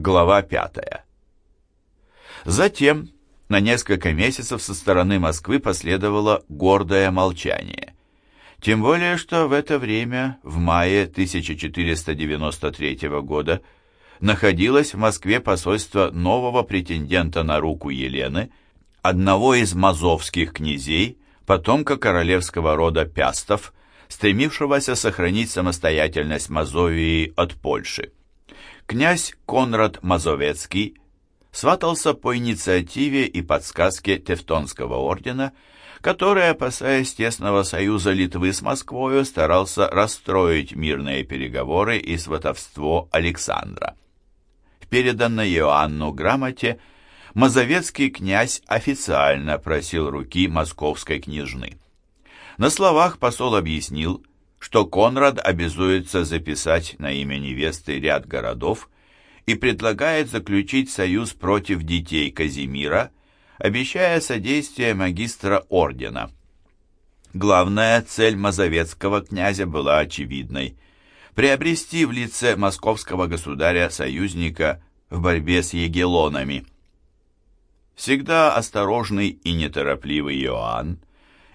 Глава пятая. Затем на несколько месяцев со стороны Москвы последовало гордое молчание. Тем более, что в это время, в мае 1493 года, находилось в Москве посольство нового претендента на руку Елены, одного из мазовских князей, потомка королевского рода Пястов, стремившегося сохранить самостоятельность Мазовии от Польши. Князь Конрад Мазовецкий сватался по инициативе и подсказке Тевтонского ордена, который, опасаясь тесного союза Литвы с Москвою, старался расстроить мирные переговоры и сватовство Александра. В переданной Иоанну грамоте Мазовецкий князь официально просил руки московской княжны. На словах посол объяснил, что Конрад обязуется записать на имя невесты ряд городов и предлагает заключить союз против детей Казимира, обещая содействие магистра ордена. Главная цель мазовецкого князя была очевидной – приобрести в лице московского государя союзника в борьбе с егелонами. Всегда осторожный и неторопливый Иоанн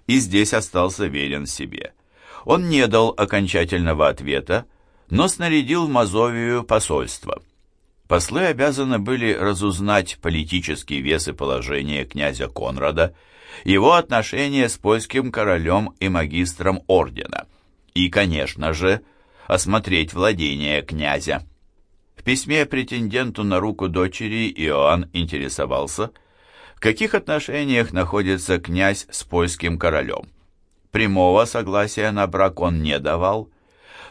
и здесь остался верен себе – он не дал окончательного ответа, но снарядил в Мазовию посольство. Послы обязаны были разузнать политический вес и положение князя Конрада, его отношения с польским королем и магистром ордена, и, конечно же, осмотреть владение князя. В письме претенденту на руку дочери Иоанн интересовался, в каких отношениях находится князь с польским королем. Прямого согласия на брак он не давал,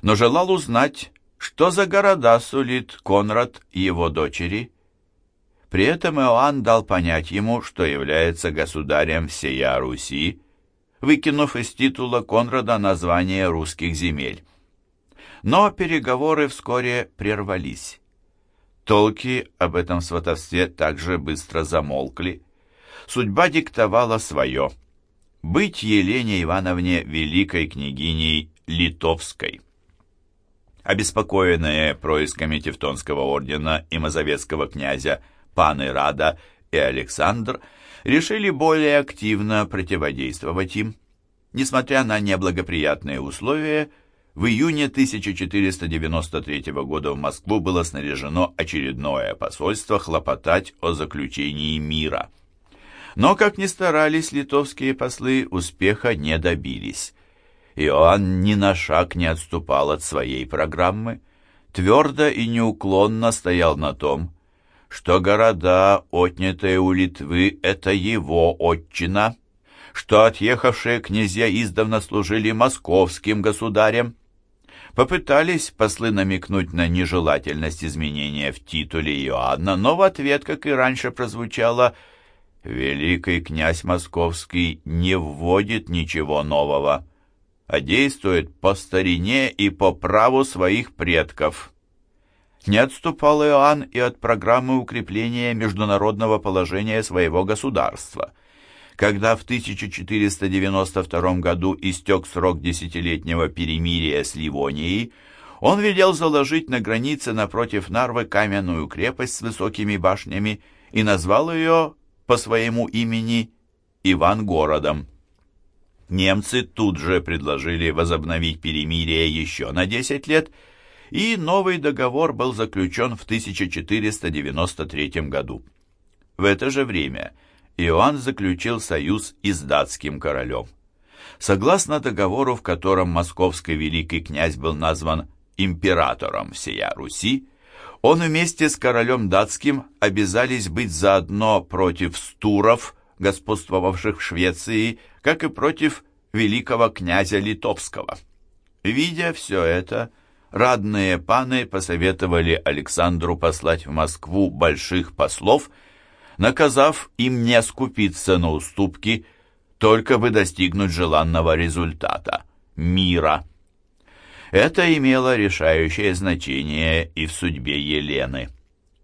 но желал узнать, что за города сулит Конрад его дочери. При этом Иоанн дал понять ему, что является государем всея Руси, выкинув из титула Конрада название русских земель. Но переговоры вскоре прервались. Толки об этом сватовстве также быстро замолкли. Судьба диктовала свое – быть Елене Ивановне великой княгиней Литовской. Обеспокоенные происками Тевтонского ордена и мазовецкого князя паны Рада и Александр решили более активно противодействовать им. Несмотря на неблагоприятные условия, в июне 1493 года в Москву было снаряжено очередное посольство хлопотать о заключении мира – но, как ни старались литовские послы, успеха не добились. Иоанн ни на шаг не отступал от своей программы, твердо и неуклонно стоял на том, что города, отнятые у Литвы, это его отчина, что отъехавшие князья издавна служили московским государем. Попытались послы намекнуть на нежелательность изменения в титуле Иоанна, но в ответ, как и раньше, прозвучало – Великий князь Московский не вводит ничего нового, а действует по старине и по праву своих предков. Не отступал Иоанн и от программы укрепления международного положения своего государства. Когда в 1492 году истек срок десятилетнего перемирия с Ливонией, он велел заложить на границе напротив Нарвы каменную крепость с высокими башнями и назвал ее по своему имени Ивангородом. Немцы тут же предложили возобновить перемирие еще на 10 лет, и новый договор был заключен в 1493 году. В это же время Иоанн заключил союз и с датским королем. Согласно договору, в котором московский великий князь был назван императором всея Руси, он вместе с королем датским обязались быть заодно против стуров, господствовавших в Швеции, как и против великого князя Литовского. Видя все это, радные паны посоветовали Александру послать в Москву больших послов, наказав им не скупиться на уступки, только бы достигнуть желанного результата – мира. Это имело решающее значение и в судьбе Елены.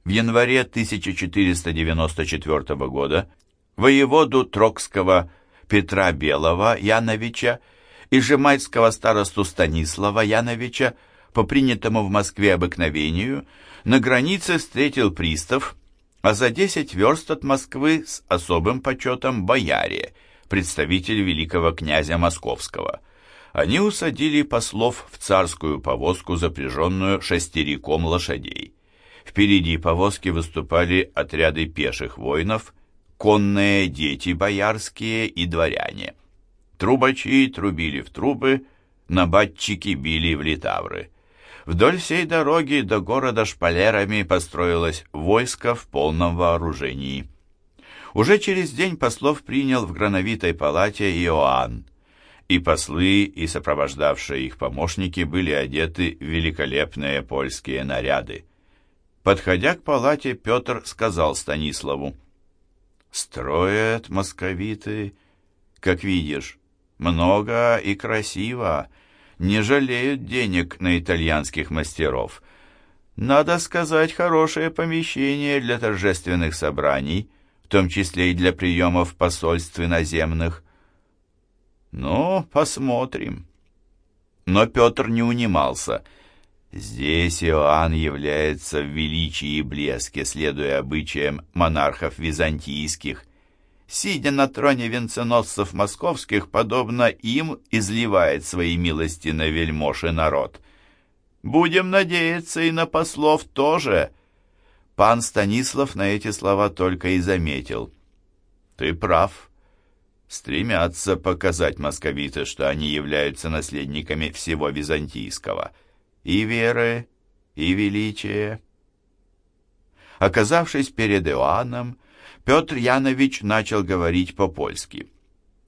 В январе 1494 года воеводу Трокского Петра Белого Яновича и жемайского старосту Станислава Яновича по принятому в Москве обыкновению, на границе встретил пристав, а за десять верст от Москвы с особым почетом бояре, представитель великого князя Московского. Они усадили послов в царскую повозку, запряженную шестериком лошадей. Впереди повозки выступали отряды пеших воинов, конные дети боярские и дворяне. Трубачи трубили в трубы, набатчики били в литавры. Вдоль всей дороги до города шпалерами построилось войско в полном вооружении. Уже через день послов принял в грановитой палате Иоанн, и послы, и сопровождавшие их помощники были одеты в великолепные польские наряды. Подходя к палате, Петр сказал Станиславу, «Строят московиты, как видишь, много и красиво, не жалеют денег на итальянских мастеров. Надо сказать, хорошее помещение для торжественных собраний, в том числе и для приемов посольств иноземных. Ну, посмотрим. Но Петр не унимался. Здесь Иоанн является в величии и блеске, следуя обычаям монархов византийских сидя на троне венценосцев московских, подобно им, изливает свои милости на вельмож и народ. Будем надеяться и на послов тоже. Пан Станислав на эти слова только и заметил. Ты прав. Стремятся показать московиты, что они являются наследниками всего византийского. И веры, и величия. Оказавшись перед Иоанном, Петр Янович начал говорить по-польски.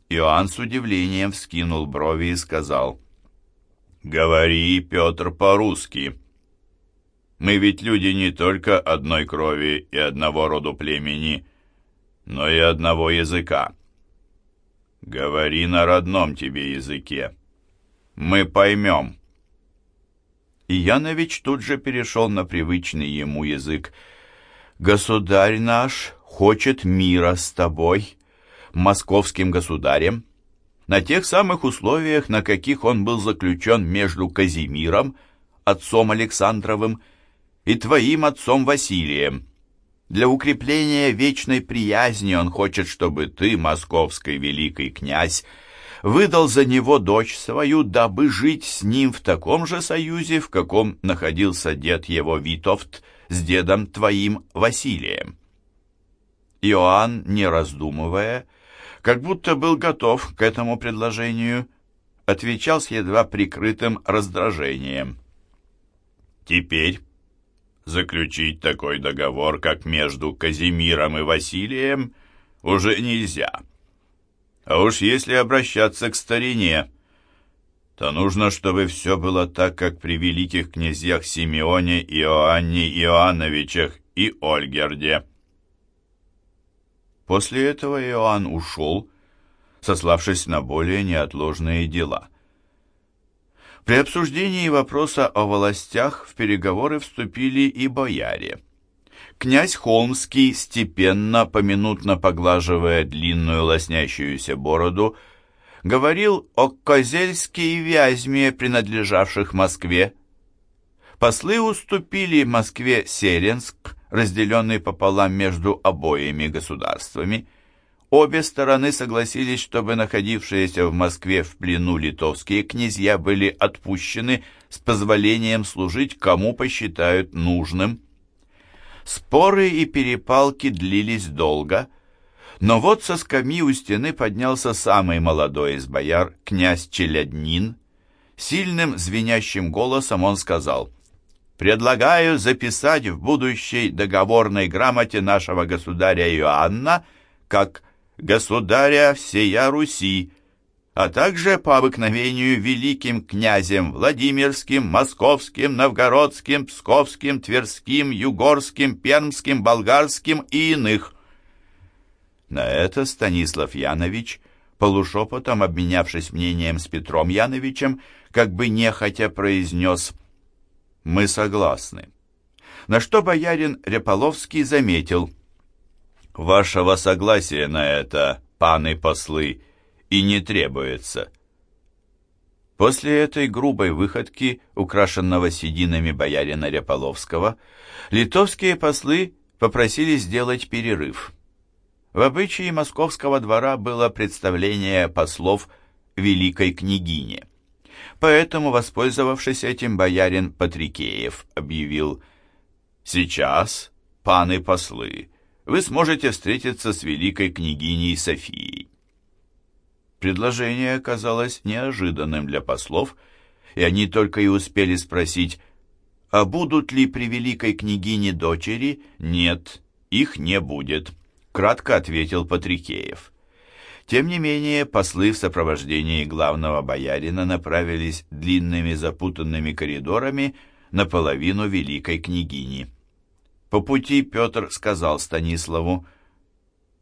Иоанн с удивлением вскинул брови и сказал, «Говори, Петр, по-русски. Мы ведь люди не только одной крови и одного роду племени, но и одного языка. Говори на родном тебе языке. Мы поймем». И Янович тут же перешел на привычный ему язык. «Государь наш, хочет мира с тобой, московским государем, на тех самых условиях, на каких он был заключен между Казимиром, отцом Александровым, и твоим отцом Василием. Для укрепления вечной приязни он хочет, чтобы ты, московский великий князь, выдал за него дочь свою, дабы жить с ним в таком же союзе, в каком находился дед его Витовт с дедом твоим Василием. Иоанн, не раздумывая, как будто был готов к этому предложению, отвечал с едва прикрытым раздражением. «Теперь заключить такой договор, как между Казимиром и Василием, уже нельзя. А уж если обращаться к старине, то нужно, чтобы все было так, как при великих князьях Симеоне, Иоанне Иоанновичах и Ольгерде». После этого Иоанн ушел, сославшись на более неотложные дела. При обсуждении вопроса о властях в переговоры вступили и бояре. Князь Холмский, степенно, поминутно поглаживая длинную лоснящуюся бороду, говорил о Козельске и Вязьме, принадлежавших Москве. Послы уступили Москве Селенск, разделенный пополам между обоими государствами. Обе стороны согласились, чтобы находившиеся в Москве в плену литовские князья были отпущены с позволением служить кому посчитают нужным. Споры и перепалки длились долго, но вот со скамьи у стены поднялся самый молодой из бояр, князь Челяднин. Сильным звенящим голосом он сказал — предлагаю записать в будущей договорной грамоте нашего государя Иоанна как «государя всея Руси», а также по обыкновению великим князем Владимирским, Московским, Новгородским, Псковским, Тверским, Югорским, Пермским, Болгарским и иных. На это Станислав Янович, полушепотом обменявшись мнением с Петром Яновичем, как бы нехотя произнес мы согласны. На что боярин Реполовский заметил, «Вашего согласия на это, паны послы, и не требуется». После этой грубой выходки, украшенного сединами боярина Ряполовского, литовские послы попросили сделать перерыв. В обычае московского двора было представление послов великой княгине. Поэтому, воспользовавшись этим, боярин Патрикеев объявил «Сейчас, паны послы, вы сможете встретиться с великой княгиней Софией». Предложение оказалось неожиданным для послов, и они только и успели спросить, а будут ли при великой княгине дочери? Нет, их не будет, кратко ответил Патрикеев. Тем не менее, послы в сопровождении главного боярина направились длинными запутанными коридорами наполовину великой княгини. По пути Петр сказал Станиславу,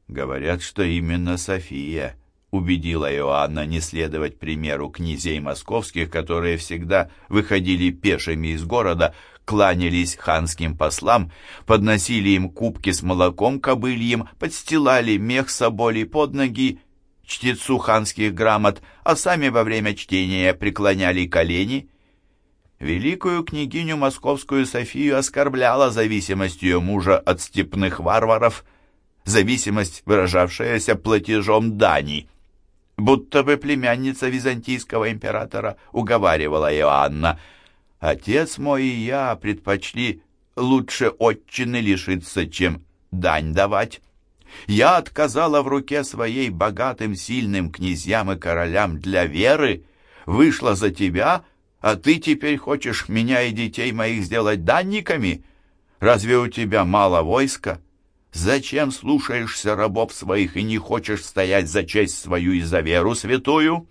«Говорят, что именно София убедила Иоанна не следовать примеру князей московских, которые всегда выходили пешими из города, кланялись ханским послам, подносили им кубки с молоком кобыльем, подстилали мех соболей под ноги чтецу ханских грамот, а сами во время чтения преклоняли колени. Великую княгиню московскую Софию оскорбляла зависимость ее мужа от степных варваров, зависимость, выражавшаяся платежом дани. Будто бы племянница византийского императора уговаривала Иоанна, «Отец мой и я предпочли лучше отчины лишиться, чем дань давать». Я отказала в руке своей богатым, сильным князьям и королям для веры, вышла за тебя, а ты теперь хочешь меня и детей моих сделать данниками? Разве у тебя мало войска? Зачем слушаешься рабов своих и не хочешь стоять за честь свою и за веру святую?»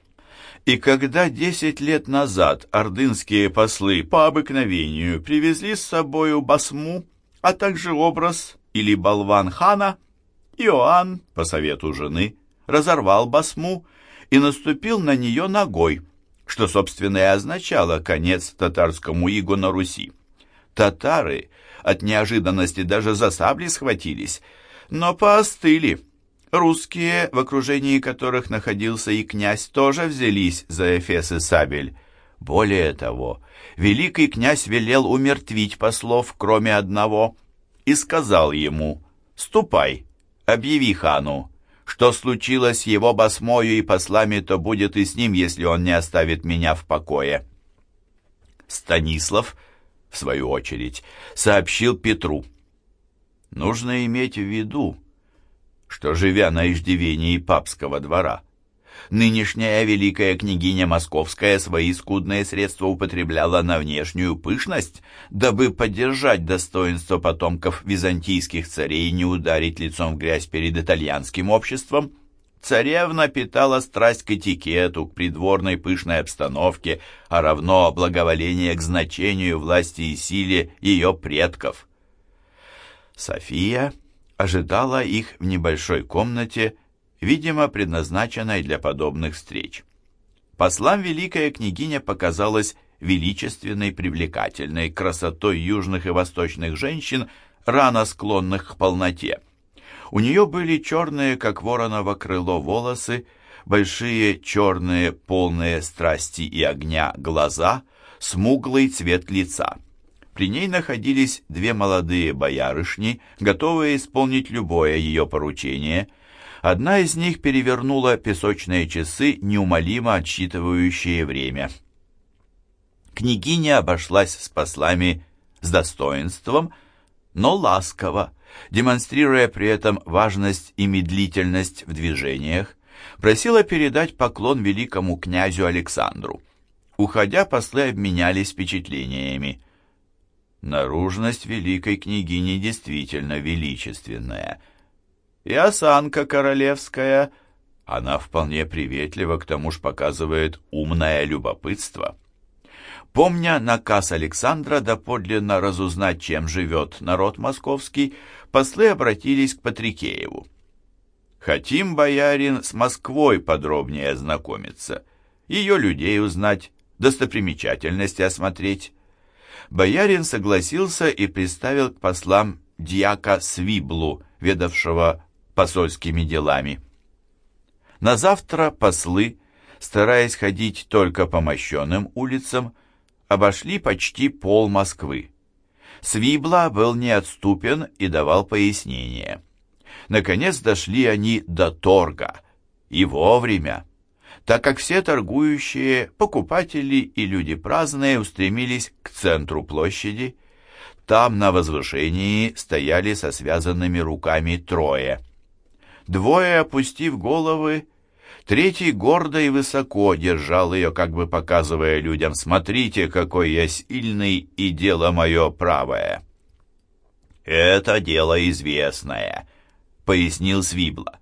И когда десять лет назад ордынские послы по обыкновению привезли с собою басму, а также образ или болван хана – Иоанн, по совету жены, разорвал басму и наступил на нее ногой, что, собственно, и означало конец татарскому игу на Руси. Татары от неожиданности даже за сабли схватились, но поостыли. Русские, в окружении которых находился и князь, тоже взялись за Эфес и сабель. Более того, великий князь велел умертвить послов, кроме одного, и сказал ему «Ступай, Объяви хану, что случилось с его басмою и послами, то будет и с ним, если он не оставит меня в покое». Станислав, в свою очередь, сообщил Петру. «Нужно иметь в виду, что, живя на иждивении папского двора, Нынешняя великая княгиня Московская свои скудные средства употребляла на внешнюю пышность, дабы поддержать достоинство потомков византийских царей и не ударить лицом в грязь перед итальянским обществом. Царевна питала страсть к этикету, к придворной пышной обстановке, а равно благоволение к значению власти и силе ее предков. София ожидала их в небольшой комнате, видимо, предназначенной для подобных встреч. Послам великая княгиня показалась величественной, привлекательной красотой южных и восточных женщин, рано склонных к полноте. У нее были черные, как вороново крыло, волосы, большие черные, полные страсти и огня глаза, смуглый цвет лица. При ней находились две молодые боярышни, готовые исполнить любое ее поручение – Одна из них перевернула песочные часы, неумолимо отсчитывающие время. Княгиня обошлась с послами с достоинством, но ласково, демонстрируя при этом важность и медлительность в движениях, просила передать поклон великому князю Александру. Уходя, послы обменялись впечатлениями. Наружность великой княгини действительно величественная — и осанка королевская. Она вполне приветлива, к тому же показывает умное любопытство. Помня наказ Александра доподлинно разузнать, чем живет народ московский, послы обратились к Патрикееву. «Хотим, боярин, с Москвой подробнее ознакомиться, ее людей узнать, достопримечательности осмотреть». Боярин согласился и представил к послам дьяка Свиблу, ведавшего посольскими делами. На завтра послы, стараясь ходить только по мощенным улицам, обошли почти пол Москвы. Свибла был неотступен и давал пояснения. Наконец дошли они до торга, и вовремя, так как все торгующие, покупатели и люди праздные устремились к центру площади. Там на возвышении стояли со связанными руками трое. Двое, опустив головы, Третий гордо и высоко держал ее, как бы показывая людям, «Смотрите, какой я сильный, и дело мое правое». «Это дело известное», — пояснил Свибла.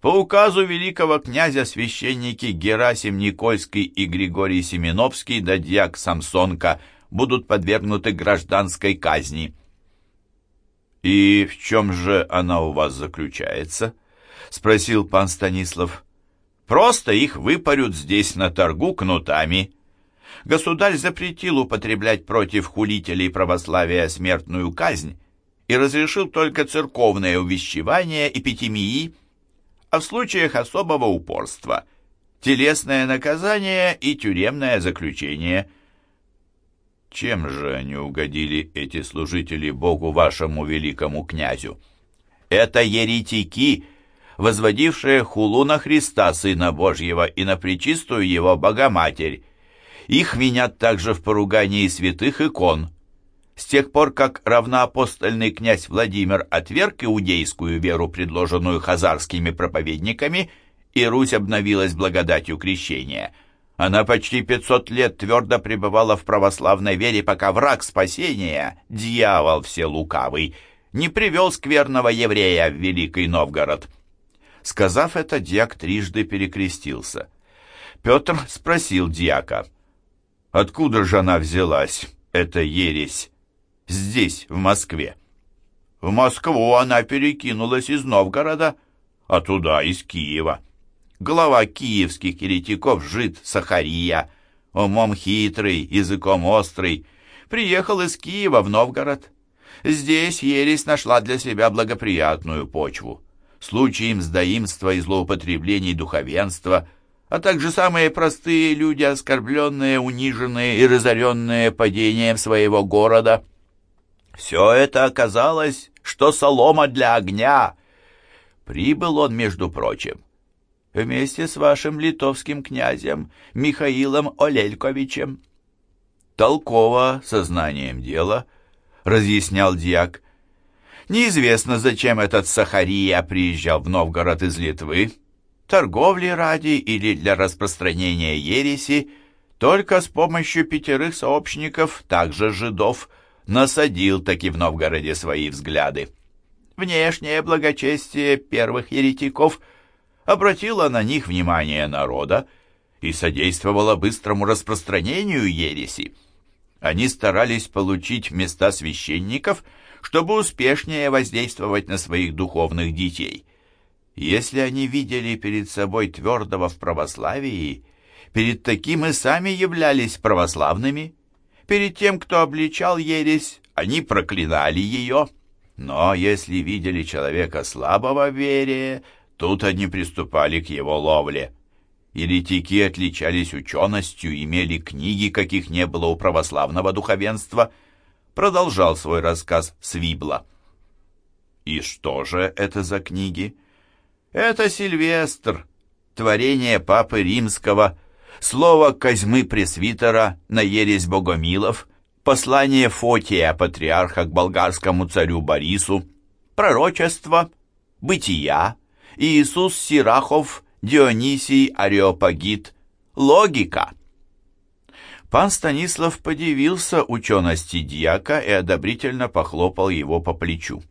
По указу великого князя священники Герасим Никольский и Григорий Семеновский да дьяк Самсонка будут подвергнуты гражданской казни. «И в чем же она у вас заключается?» — спросил пан Станислав. Просто их выпарют здесь на торгу кнутами. Государь запретил употреблять против хулителей православия смертную казнь и разрешил только церковное увещевание, эпитемии, а в случаях особого упорства – телесное наказание и тюремное заключение. Чем же они угодили, эти служители Богу вашему великому князю? Это еретики – возводившие хулу на Христа, Сына Божьего, и на Пречистую Его Богоматерь. Их винят также в поругании святых икон. С тех пор, как равноапостольный князь Владимир отверг иудейскую веру, предложенную хазарскими проповедниками, и Русь обновилась благодатью крещения. Она почти 500 лет твердо пребывала в православной вере, пока враг спасения, дьявол все-лукавый, не привел скверного еврея в Великий Новгород. Сказав это, дьяк трижды перекрестился. Петр спросил дьяка, «Откуда же она взялась, эта ересь, здесь, в Москве?» «В Москву она перекинулась из Новгорода, а туда из Киева. Глава киевских еретиков жид Сахария, умом хитрый, языком острый, приехал из Киева в Новгород. Здесь ересь нашла для себя благоприятную почву случаи мздоимства и злоупотреблений духовенства, а также самые простые люди, оскорбленные, униженные и разоренные падением своего города. Все это оказалось, что солома для огня. Прибыл он, между прочим, вместе с вашим литовским князем Михаилом Олельковичем. Толково, сознанием дела, разъяснял дьяк, Неизвестно, зачем этот Сахария приезжал в Новгород из Литвы, торговли ради или для распространения ереси, только с помощью пятерых сообщников, также жидов, насадил таки в Новгороде свои взгляды. Внешнее благочестие первых еретиков обратило на них внимание народа и содействовало быстрому распространению ереси. Они старались получить места священников – чтобы успешнее воздействовать на своих духовных детей. Если они видели перед собой твердого в православии, перед таким и сами являлись православными. Перед тем, кто обличал ересь, они проклинали ее. Но если видели человека слабого в вере, тут они приступали к его ловле. Еретики отличались ученостью, имели книги, каких не было у православного духовенства – продолжал свой рассказ Свибла. «И что же это за книги?» «Это Сильвестр, творение Папы Римского, слово Козьмы Пресвитера на ересь Богомилов, послание Фотия, патриарха к болгарскому царю Борису, пророчество, бытия, Иисус Сирахов, Дионисий Ареопагит, логика». Пан Станислав подивился учености дьяка и одобрительно похлопал его по плечу.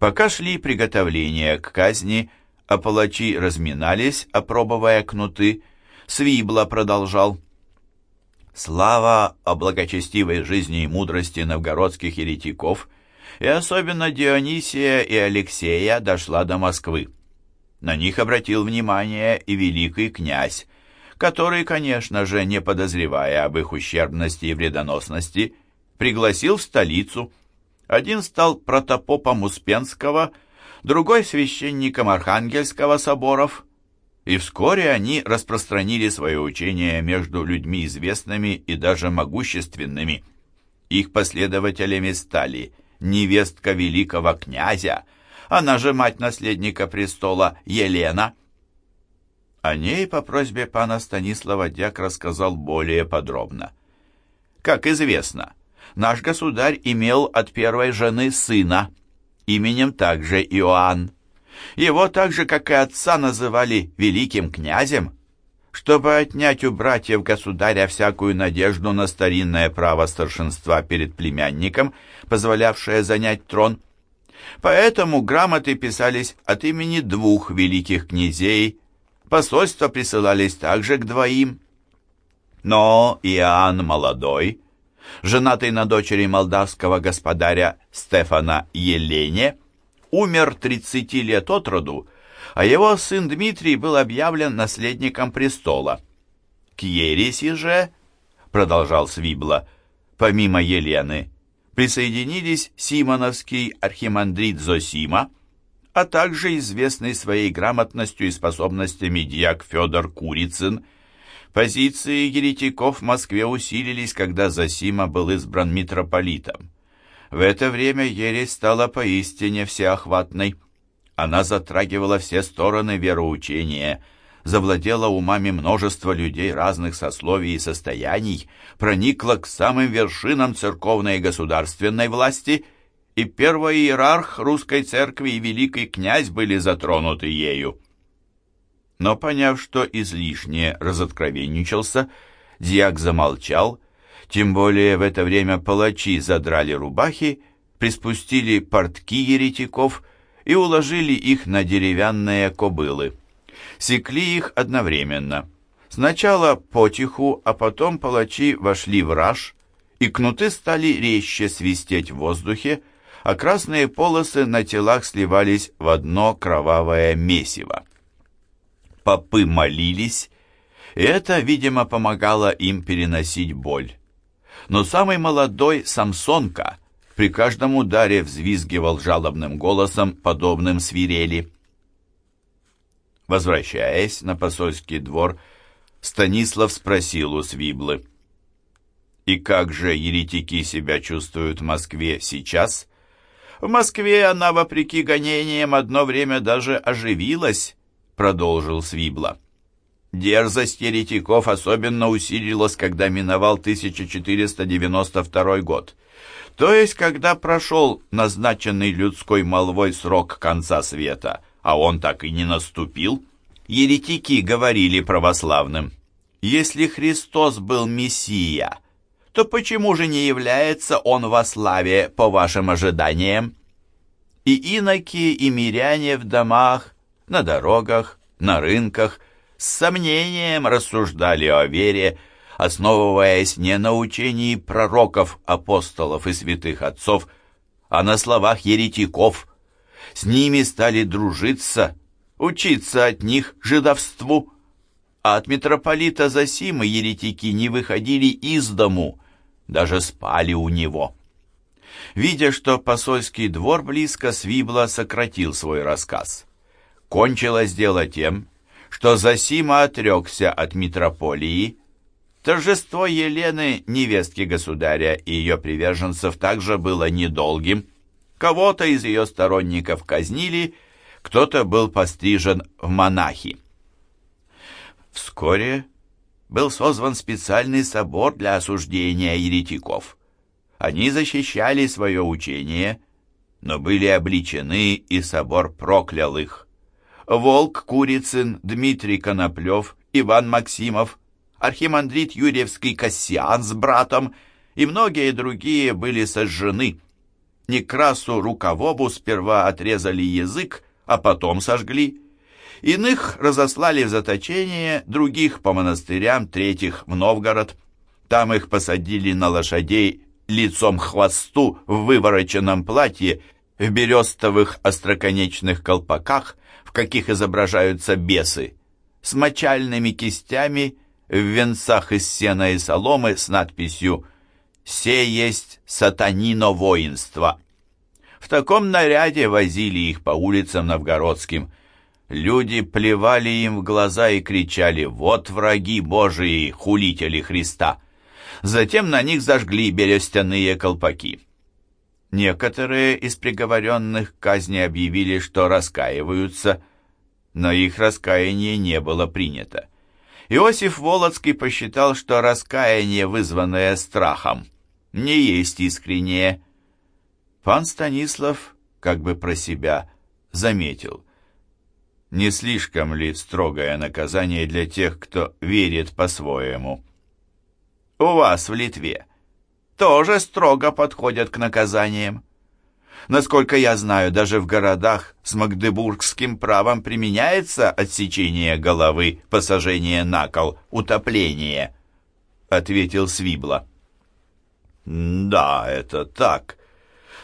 Пока шли приготовления к казни, а палачи разминались, опробовая кнуты, Свибла продолжал. Слава о благочестивой жизни и мудрости новгородских еретиков и особенно Дионисия и Алексея дошла до Москвы. На них обратил внимание и великий князь, который, конечно же, не подозревая об их ущербности и вредоносности, пригласил в столицу. Один стал протопопом Успенского, другой священником Архангельского соборов. и вскоре они распространили свое учение между людьми известными и даже могущественными. Их последователями стали невестка великого князя, она же мать наследника престола Елена. О ней по просьбе пана Станислава дьяк рассказал более подробно. Как известно, наш государь имел от первой жены сына, именем также Иоанн. Его так же, как и отца, называли великим князем, чтобы отнять у братьев государя всякую надежду на старинное право старшинства перед племянником, позволявшее занять трон. Поэтому грамоты писались от имени двух великих князей, посольства присылались также к двоим. Но Иоанн Молодой, женатый на дочери молдавского господаря Стефана Елене, умер 30 лет от роду, а его сын Дмитрий был объявлен наследником престола. К ереси же, продолжал Свибла, помимо Елены, присоединились Симоновский архимандрит Зосима, а также известный своей грамотностью и способностями дьяк Федор Курицын. Позиции еретиков в Москве усилились, когда Зосима был избран митрополитом. В это время ересь стала поистине всеохватной. Она затрагивала все стороны вероучения, завладела умами множества людей разных сословий и состояний, проникла к самым вершинам церковной и государственной власти, и первый иерарх русской церкви и великий князь были затронуты ею. Но, поняв, что излишне разоткровенничался, дьяк замолчал тем более в это время палачи задрали рубахи, приспустили портки еретиков и уложили их на деревянные кобылы. Секли их одновременно. Сначала потиху, а потом палачи вошли в раж, и кнуты стали резче свистеть в воздухе, а красные полосы на телах сливались в одно кровавое месиво. Попы молились, и это, видимо, помогало им переносить боль но самый молодой Самсонка при каждом ударе взвизгивал жалобным голосом, подобным свирели. Возвращаясь на посольский двор, Станислав спросил у Свиблы. «И как же еретики себя чувствуют в Москве сейчас?» «В Москве она, вопреки гонениям, одно время даже оживилась», — продолжил Свибла. Дерзость еретиков особенно усилилась, когда миновал 1492 год, то есть когда прошел назначенный людской молвой срок конца света, а он так и не наступил. Еретики говорили православным, если Христос был Мессия, то почему же не является Он во славе по вашим ожиданиям? И иноки, и миряне в домах, на дорогах, на рынках – с сомнением рассуждали о вере, основываясь не на учении пророков, апостолов и святых отцов, а на словах еретиков. С ними стали дружиться, учиться от них жидовству, а от митрополита Засимы еретики не выходили из дому, даже спали у него. Видя, что посольский двор близко, Свибла сократил свой рассказ. Кончилось дело тем, что Зосима отрекся от митрополии. Торжество Елены, невестки государя и ее приверженцев, также было недолгим. Кого-то из ее сторонников казнили, кто-то был пострижен в монахи. Вскоре был созван специальный собор для осуждения еретиков. Они защищали свое учение, но были обличены, и собор проклял их. Волк Курицын, Дмитрий Коноплев, Иван Максимов, архимандрит Юрьевский Кассиан с братом и многие другие были сожжены. Некрасу Рукавобу сперва отрезали язык, а потом сожгли. Иных разослали в заточение, других по монастырям, третьих в Новгород. Там их посадили на лошадей лицом к хвосту в вывороченном платье, в берестовых остроконечных колпаках, каких изображаются бесы, с мочальными кистями, в венцах из сена и соломы с надписью «Се есть сатанино воинство». В таком наряде возили их по улицам новгородским. Люди плевали им в глаза и кричали «Вот враги Божии, хулители Христа!» Затем на них зажгли берестяные колпаки. Некоторые из приговоренных к казни объявили, что раскаиваются, но их раскаяние не было принято. Иосиф Волоцкий посчитал, что раскаяние, вызванное страхом, не есть искреннее. Пан Станислав, как бы про себя, заметил, не слишком ли строгое наказание для тех, кто верит по-своему? У вас в Литве тоже строго подходят к наказаниям. Насколько я знаю, даже в городах с магдебургским правом применяется отсечение головы, посажение на кол, утопление, — ответил Свибла. Да, это так.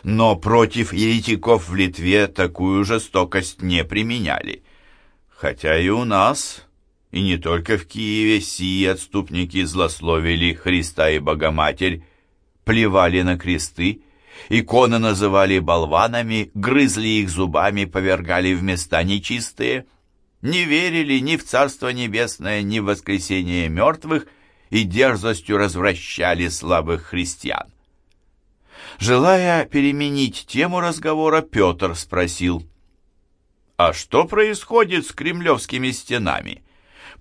Но против еретиков в Литве такую жестокость не применяли. Хотя и у нас, и не только в Киеве, сии отступники злословили Христа и Богоматерь, плевали на кресты, иконы называли болванами, грызли их зубами, повергали в места нечистые, не верили ни в Царство Небесное, ни в воскресение мертвых и дерзостью развращали слабых христиан. Желая переменить тему разговора, Петр спросил, «А что происходит с кремлевскими стенами?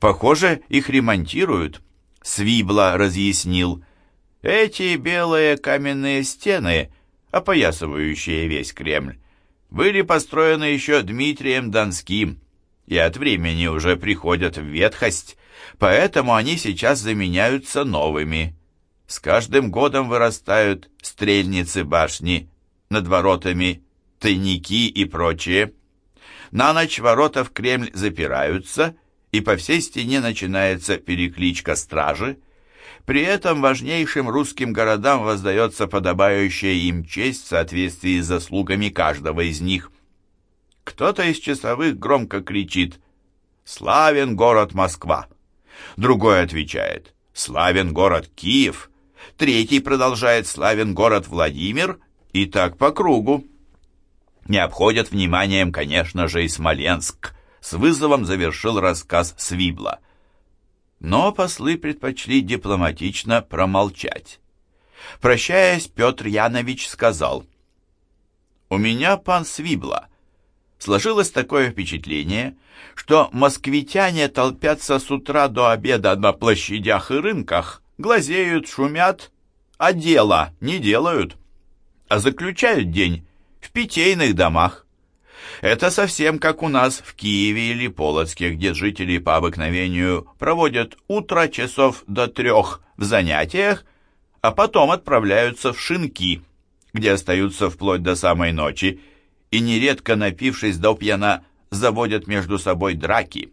Похоже, их ремонтируют». Свибла разъяснил, «Эти белые каменные стены опоясывающие весь Кремль, были построены еще Дмитрием Донским и от времени уже приходят в ветхость, поэтому они сейчас заменяются новыми. С каждым годом вырастают стрельницы башни, над воротами тайники и прочее. На ночь ворота в Кремль запираются, и по всей стене начинается перекличка стражи, при этом важнейшим русским городам воздается подобающая им честь в соответствии с заслугами каждого из них. Кто-то из часовых громко кричит «Славен город Москва!» Другой отвечает «Славен город Киев!» Третий продолжает «Славен город Владимир!» и так по кругу. Не обходят вниманием, конечно же, и Смоленск. С вызовом завершил рассказ Свибла – но послы предпочли дипломатично промолчать. Прощаясь, Петр Янович сказал, «У меня, пан Свибла, сложилось такое впечатление, что москвитяне толпятся с утра до обеда на площадях и рынках, глазеют, шумят, а дела не делают, а заключают день в питейных домах. Это совсем как у нас в Киеве или Полоцке, где жители по обыкновению проводят утро часов до трех в занятиях, а потом отправляются в шинки, где остаются вплоть до самой ночи, и нередко, напившись до пьяна, заводят между собой драки.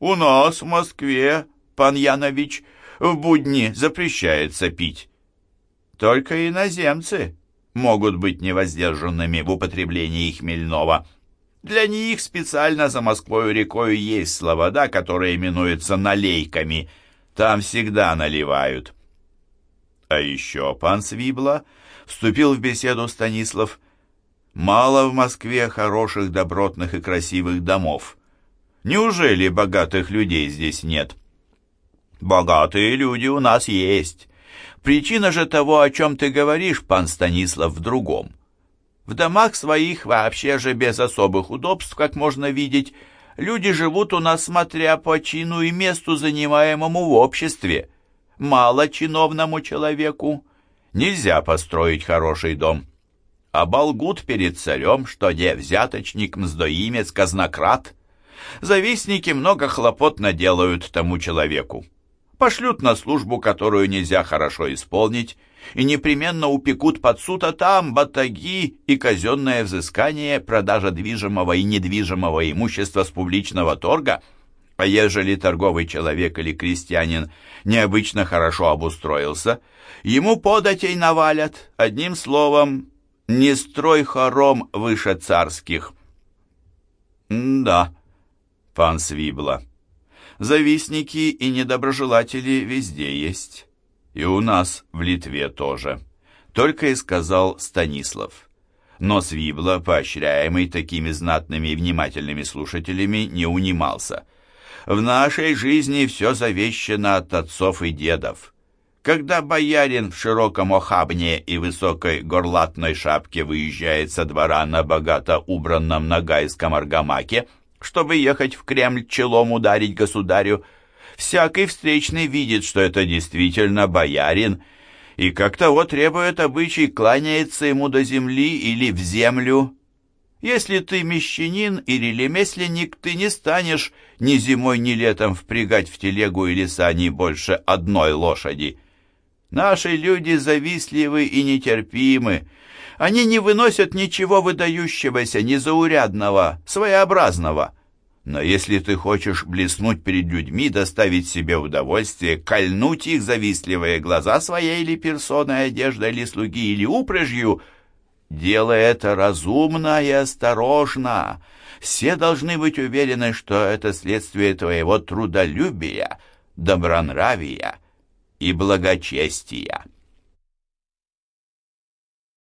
«У нас в Москве, пан Янович, в будни запрещается пить. Только иноземцы могут быть невоздержанными в употреблении хмельного. Для них специально за Москвой рекой есть слобода, которая именуется налейками. Там всегда наливают. А еще пан Свибла вступил в беседу Станислав. Мало в Москве хороших, добротных и красивых домов. Неужели богатых людей здесь нет? Богатые люди у нас есть. Причина же того, о чем ты говоришь, пан Станислав, в другом. В домах своих, вообще же без особых удобств, как можно видеть, люди живут у нас, смотря по чину и месту, занимаемому в обществе. Мало чиновному человеку. Нельзя построить хороший дом. А болгут перед царем, что не взяточник, мздоимец, казнократ. Завистники много хлопот наделают тому человеку пошлют на службу, которую нельзя хорошо исполнить, и непременно упекут под суд, а там батаги и казенное взыскание, продажа движимого и недвижимого имущества с публичного торга. А ежели торговый человек или крестьянин необычно хорошо обустроился, ему податей навалят, одним словом, не строй хором выше царских. «Да, пан Свибла», Завистники и недоброжелатели везде есть. И у нас в Литве тоже. Только и сказал Станислав. Но Свибла, поощряемый такими знатными и внимательными слушателями, не унимался. «В нашей жизни все завещено от отцов и дедов. Когда боярин в широком охабне и высокой горлатной шапке выезжает со двора на богато убранном нагайском аргамаке, чтобы ехать в Кремль челом ударить государю, всякий встречный видит, что это действительно боярин, и как того требует обычай, кланяется ему до земли или в землю. Если ты мещанин или ремесленник, ты не станешь ни зимой, ни летом впрягать в телегу или сани больше одной лошади. Наши люди завистливы и нетерпимы. Они не выносят ничего выдающегося, незаурядного, своеобразного. Но если ты хочешь блеснуть перед людьми, доставить себе удовольствие, кольнуть их завистливые глаза своей или персоной, одеждой или слуги, или упряжью, делай это разумно и осторожно. Все должны быть уверены, что это следствие твоего трудолюбия, добронравия и благочестия.